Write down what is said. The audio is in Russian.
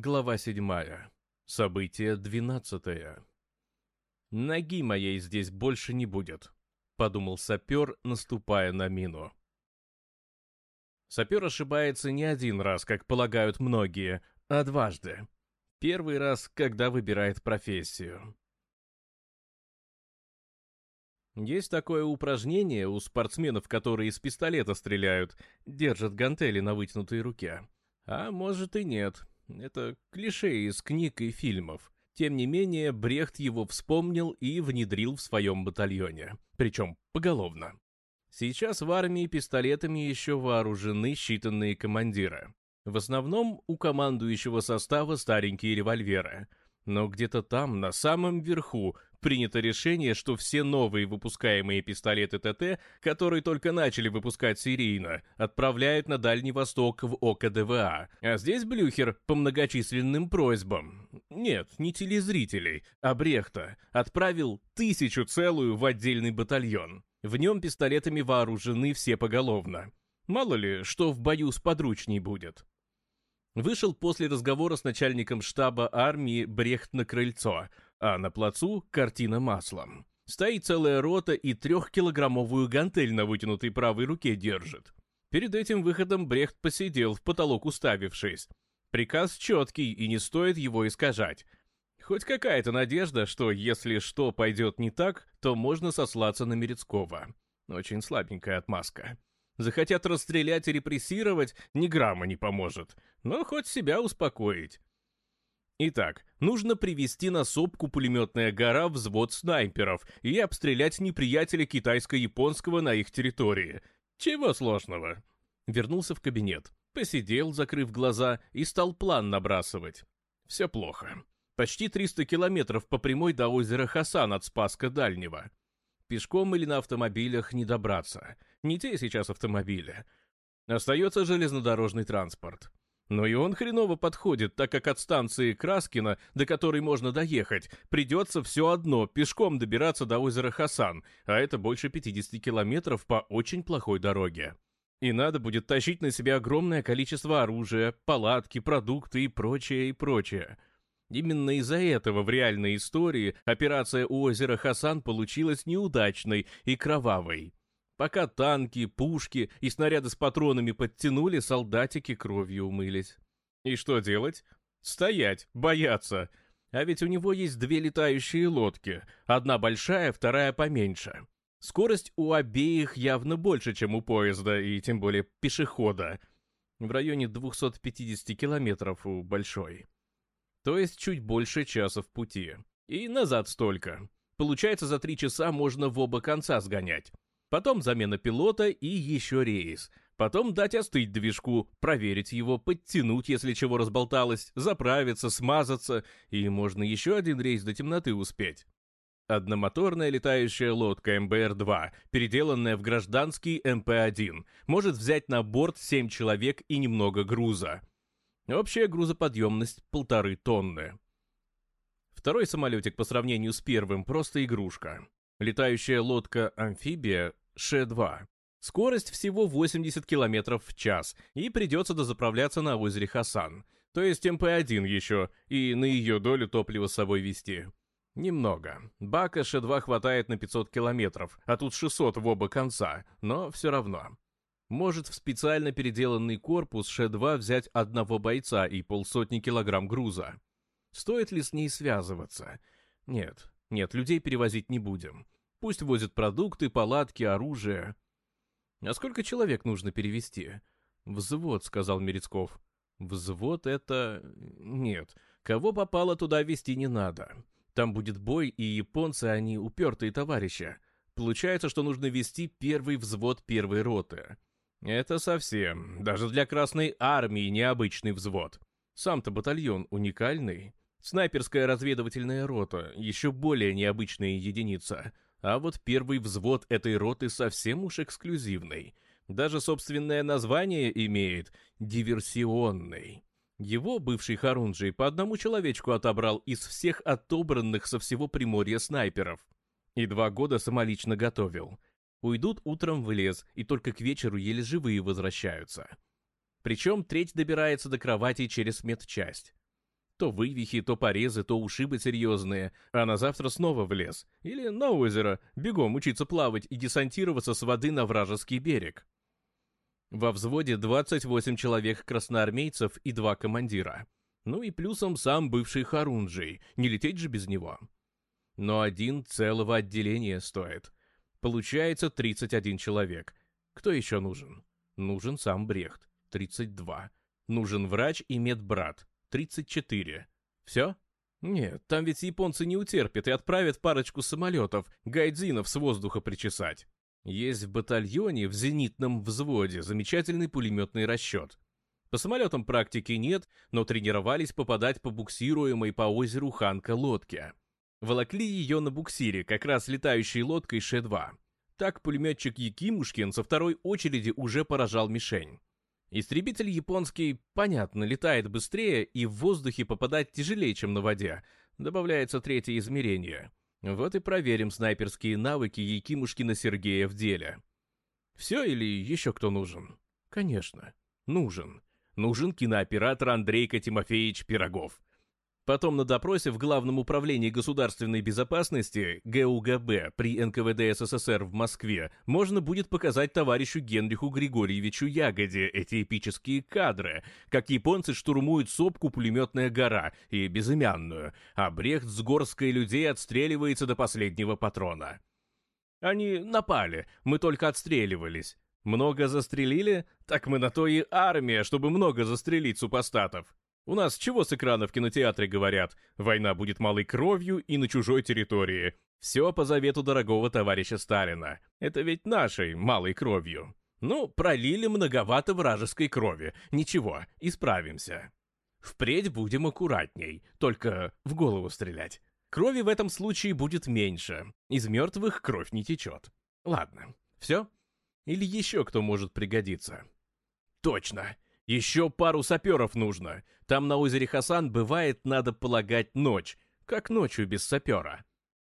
Глава 7. Событие 12. «Ноги моей здесь больше не будет», — подумал сапер, наступая на мину. Сапер ошибается не один раз, как полагают многие, а дважды. Первый раз, когда выбирает профессию. Есть такое упражнение у спортсменов, которые из пистолета стреляют, держат гантели на вытянутой руке. А может и нет, это клише из книг и фильмов. Тем не менее, Брехт его вспомнил и внедрил в своем батальоне. Причем поголовно. Сейчас в армии пистолетами еще вооружены считанные командиры. В основном у командующего состава старенькие револьверы. Но где-то там, на самом верху, принято решение, что все новые выпускаемые пистолеты ТТ, которые только начали выпускать серийно, отправляют на Дальний Восток в ОКДВА. А здесь Блюхер по многочисленным просьбам. Нет, не телезрителей, а Брехта. Отправил тысячу целую в отдельный батальон. В нем пистолетами вооружены все поголовно. Мало ли, что в бою сподручней будет. Вышел после разговора с начальником штаба армии Брехт на крыльцо – а на плацу картина маслом. Стоит целая рота и трехкилограммовую гантель на вытянутой правой руке держит. Перед этим выходом Брехт посидел, в потолок уставившись. Приказ четкий, и не стоит его искажать. Хоть какая-то надежда, что если что пойдет не так, то можно сослаться на Мерецкого. Очень слабенькая отмазка. Захотят расстрелять и репрессировать, ни грамма не поможет. Но хоть себя успокоить. Итак, нужно привести на сопку пулеметная гора взвод снайперов и обстрелять неприятеля китайско-японского на их территории. Чего сложного? Вернулся в кабинет. Посидел, закрыв глаза, и стал план набрасывать. Все плохо. Почти 300 километров по прямой до озера Хасан от Спаска Дальнего. Пешком или на автомобилях не добраться. Не те сейчас автомобили. Остается железнодорожный транспорт. Но и он хреново подходит, так как от станции Краскина, до которой можно доехать, придется все одно пешком добираться до озера Хасан, а это больше 50 километров по очень плохой дороге. И надо будет тащить на себя огромное количество оружия, палатки, продукты и прочее, и прочее. Именно из-за этого в реальной истории операция у озера Хасан получилась неудачной и кровавой. Пока танки, пушки и снаряды с патронами подтянули, солдатики кровью умылись. И что делать? Стоять, бояться. А ведь у него есть две летающие лодки. Одна большая, вторая поменьше. Скорость у обеих явно больше, чем у поезда, и тем более пешехода. В районе 250 километров у большой. То есть чуть больше часа в пути. И назад столько. Получается, за три часа можно в оба конца сгонять потом замена пилота и еще рейс. Потом дать остыть движку, проверить его, подтянуть, если чего разболталось, заправиться, смазаться, и можно еще один рейс до темноты успеть. Одномоторная летающая лодка МБР-2, переделанная в гражданский МП-1, может взять на борт 7 человек и немного груза. Общая грузоподъемность – полторы тонны. Второй самолетик по сравнению с первым – просто игрушка. Летающая лодка-амфибия Ше-2. Скорость всего 80 км в час, и придется дозаправляться на озере Хасан, то есть МП-1 еще, и на ее долю топлива с собой вести. Немного. Бака Ше-2 хватает на 500 км, а тут 600 в оба конца, но все равно. Может в специально переделанный корпус Ше-2 взять одного бойца и полсотни килограмм груза. Стоит ли с ней связываться? Нет, нет, людей перевозить не будем. Пусть возят продукты, палатки, оружие. А сколько человек нужно перевести? Взвод, сказал Мерецков. Взвод это... Нет, кого попало туда вести не надо. Там будет бой, и японцы, они упертые товарищи. Получается, что нужно вести первый взвод первой роты. Это совсем, даже для Красной Армии необычный взвод. Сам-то батальон уникальный. Снайперская разведывательная рота – еще более необычная единица, а вот первый взвод этой роты совсем уж эксклюзивный. Даже собственное название имеет – диверсионный. Его бывший Харунджий по одному человечку отобрал из всех отобранных со всего Приморья снайперов. И два года самолично готовил. Уйдут утром в лес, и только к вечеру еле живые возвращаются. Причем треть добирается до кровати через медчасть. То вывихи, то порезы, то ушибы серьезные. А на завтра снова в лес. Или на озеро. Бегом учиться плавать и десантироваться с воды на вражеский берег. Во взводе 28 человек красноармейцев и два командира. Ну и плюсом сам бывший Харунджий. Не лететь же без него. Но один целого отделения стоит. Получается 31 человек. Кто еще нужен? Нужен сам Брехт. 32. Нужен врач и медбрат. 34. Все? Нет, там ведь японцы не утерпят и отправят парочку самолетов, гайдзинов с воздуха причесать. Есть в батальоне в зенитном взводе замечательный пулеметный расчет. По самолетам практики нет, но тренировались попадать по буксируемой по озеру Ханка лодке. Волокли ее на буксире, как раз летающей лодкой Ше-2. Так пулеметчик Якимушкин со второй очереди уже поражал мишень. Истребитель японский, понятно, летает быстрее и в воздухе попадать тяжелее, чем на воде. Добавляется третье измерение. Вот и проверим снайперские навыки Якимушкина Сергея в деле. Все или еще кто нужен? Конечно, нужен. Нужен кинооператор Андрейка Тимофеевич Пирогов. Потом на допросе в Главном управлении государственной безопасности ГУГБ при НКВД СССР в Москве можно будет показать товарищу Генриху Григорьевичу Ягоде эти эпические кадры, как японцы штурмуют сопку «Пулеметная гора» и «Безымянную», а Брехт с горской людей отстреливается до последнего патрона. «Они напали, мы только отстреливались». Много застрелили? Так мы на то и армия, чтобы много застрелить супостатов. У нас чего с экрана в кинотеатре говорят? Война будет малой кровью и на чужой территории. Все по завету дорогого товарища Сталина. Это ведь нашей малой кровью. Ну, пролили многовато вражеской крови. Ничего, исправимся. Впредь будем аккуратней, только в голову стрелять. Крови в этом случае будет меньше. Из мертвых кровь не течет. Ладно, все? Или еще кто может пригодиться? Точно. Еще пару саперов нужно. Там на озере Хасан бывает, надо полагать, ночь. Как ночью без сапера.